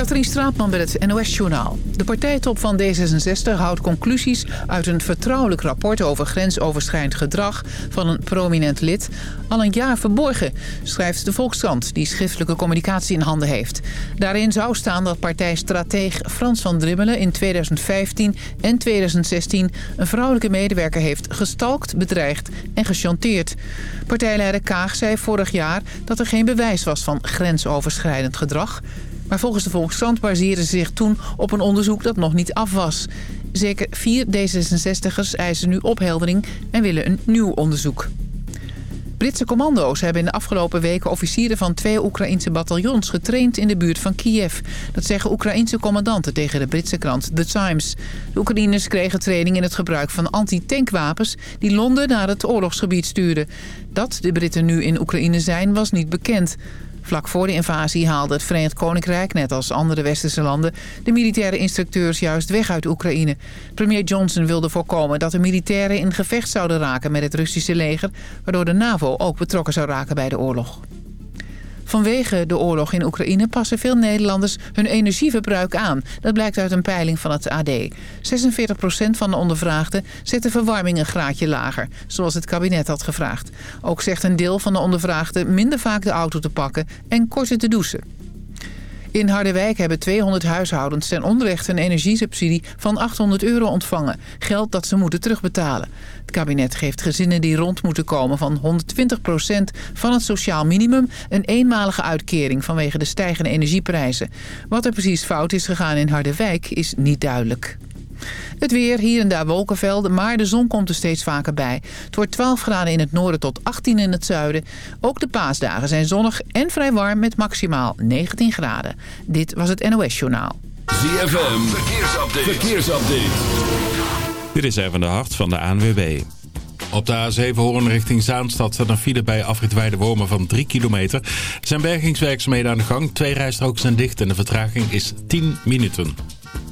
Katrien Straatman met het NOS-journaal. De partijtop van D66 houdt conclusies uit een vertrouwelijk rapport... over grensoverschrijdend gedrag van een prominent lid al een jaar verborgen... schrijft de Volkskrant, die schriftelijke communicatie in handen heeft. Daarin zou staan dat partijstrateeg Frans van Drimmelen in 2015 en 2016... een vrouwelijke medewerker heeft gestalkt, bedreigd en gechanteerd. Partijleider Kaag zei vorig jaar dat er geen bewijs was van grensoverschrijdend gedrag... Maar volgens de Volkskrant baseerden ze zich toen op een onderzoek dat nog niet af was. Zeker vier D66'ers eisen nu opheldering en willen een nieuw onderzoek. Britse commando's hebben in de afgelopen weken officieren van twee Oekraïnse bataljons getraind in de buurt van Kiev. Dat zeggen Oekraïnse commandanten tegen de Britse krant The Times. De Oekraïners kregen training in het gebruik van anti-tankwapens die Londen naar het oorlogsgebied stuurden. Dat de Britten nu in Oekraïne zijn was niet bekend. Vlak voor de invasie haalde het Verenigd Koninkrijk, net als andere westerse landen, de militaire instructeurs juist weg uit Oekraïne. Premier Johnson wilde voorkomen dat de militairen in gevecht zouden raken met het Russische leger, waardoor de NAVO ook betrokken zou raken bij de oorlog. Vanwege de oorlog in Oekraïne passen veel Nederlanders hun energieverbruik aan. Dat blijkt uit een peiling van het AD. 46% van de ondervraagden zet de verwarming een graadje lager, zoals het kabinet had gevraagd. Ook zegt een deel van de ondervraagden minder vaak de auto te pakken en korter te douchen. In Harderwijk hebben 200 huishoudens ten onrechte een energiesubsidie van 800 euro ontvangen. Geld dat ze moeten terugbetalen. Het kabinet geeft gezinnen die rond moeten komen van 120% van het sociaal minimum... een eenmalige uitkering vanwege de stijgende energieprijzen. Wat er precies fout is gegaan in Harderwijk is niet duidelijk. Het weer, hier en daar wolkenvelden, maar de zon komt er steeds vaker bij. Het wordt 12 graden in het noorden tot 18 in het zuiden. Ook de paasdagen zijn zonnig en vrij warm met maximaal 19 graden. Dit was het NOS Journaal. ZFM, verkeersupdate. verkeersupdate. Dit is even de hart van de ANWB. Op de A7 Hoorn richting Zaanstad staat een file bij afrit Wormen van 3 kilometer. Er zijn bergingswerkzaamheden aan de gang. Twee rijstroken zijn dicht en de vertraging is 10 minuten.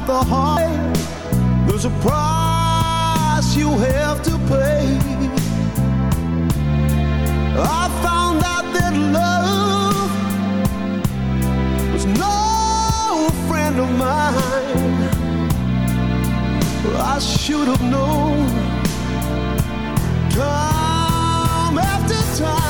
at the heart, there's a price you have to pay. I found out that love was no friend of mine. I should have known time after time.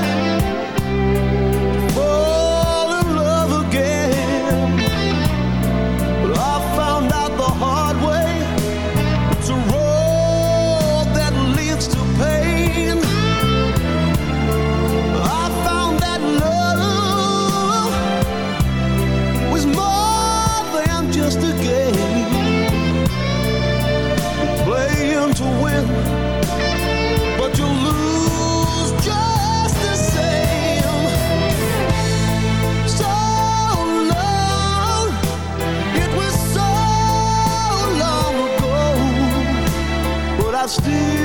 I still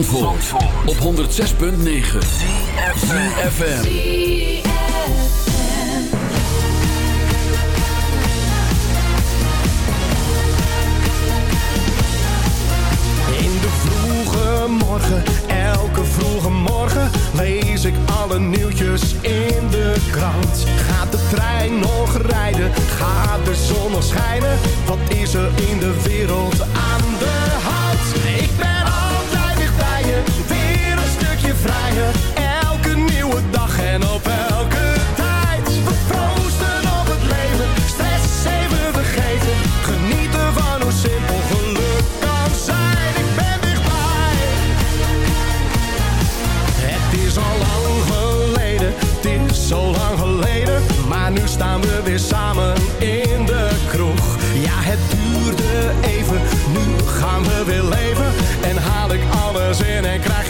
Op 106.9 CFFM In de vroege morgen, elke vroege morgen Lees ik alle nieuwtjes in de krant. Gaat de trein nog rijden, gaat de zon nog schijnen? Wat is er in de wereld? staan we weer samen in de kroeg. Ja, het duurde even, nu gaan we weer leven. En haal ik alles in en krijg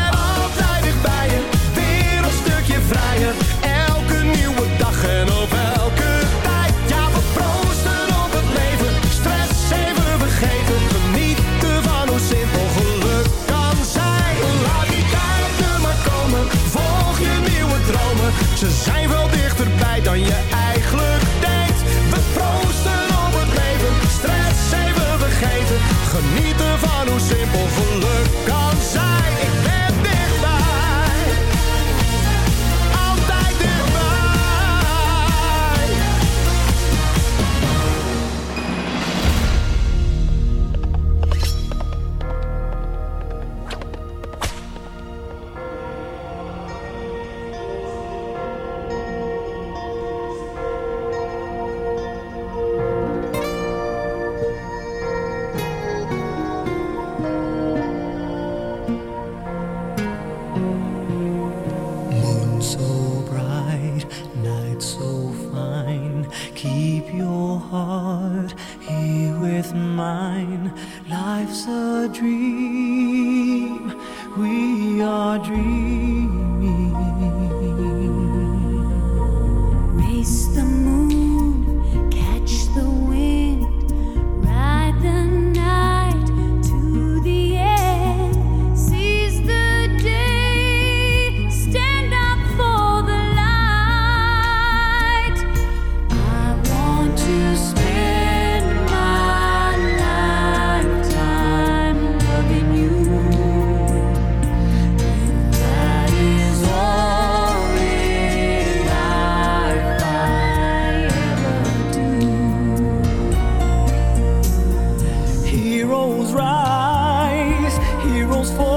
heroes rise, heroes fall.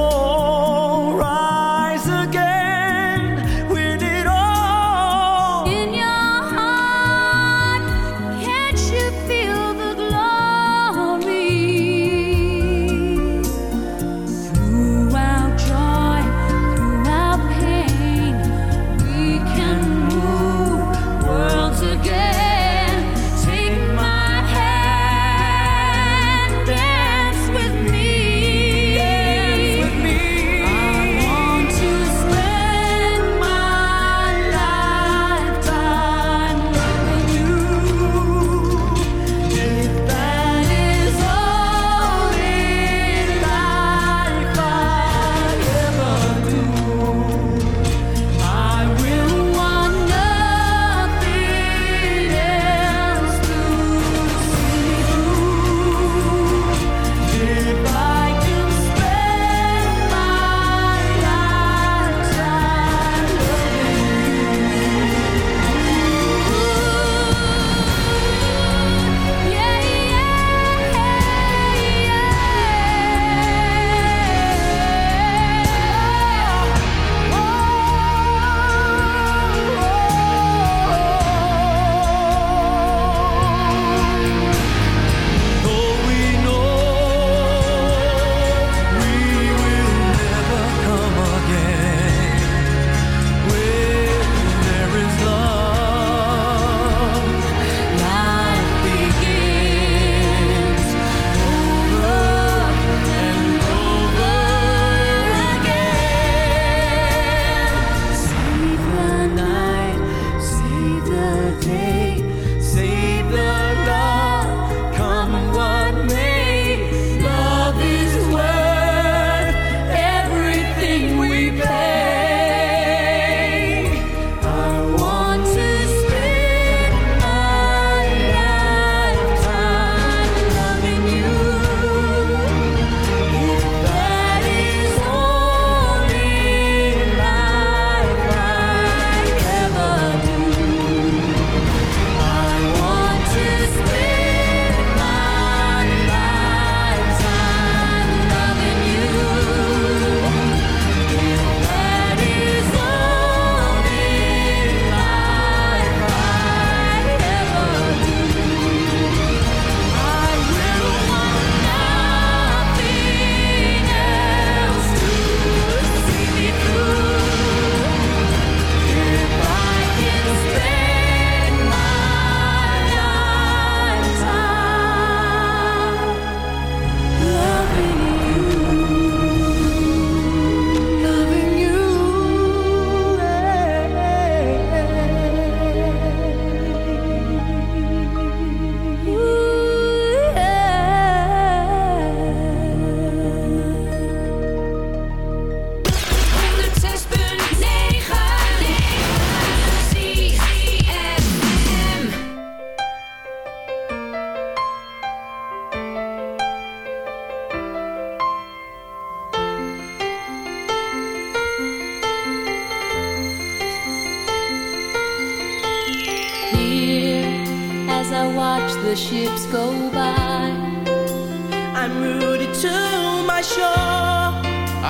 me to my shore.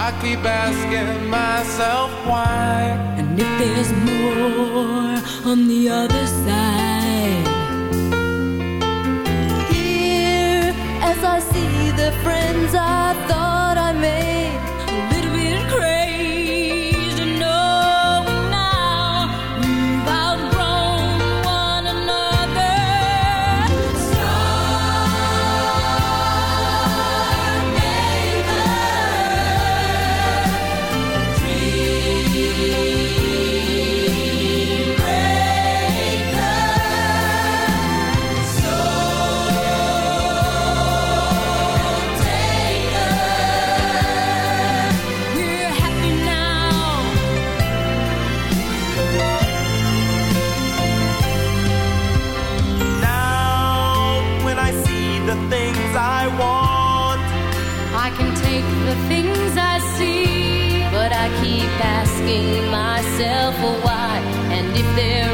I keep asking myself why. And if there's more on the other side. Here, as I see the friends I thought. myself why, and if there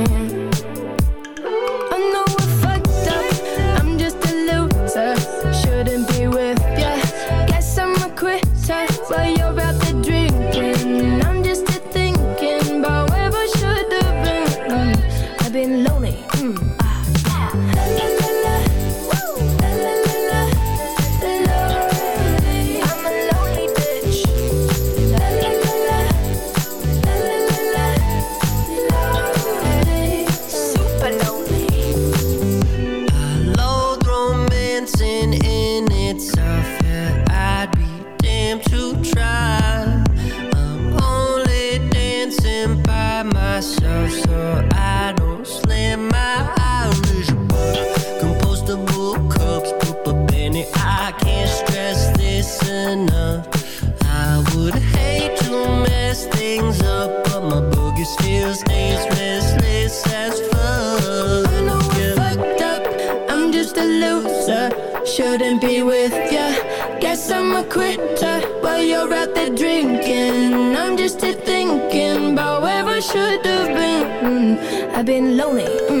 been lonely. Mm.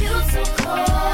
you so cold.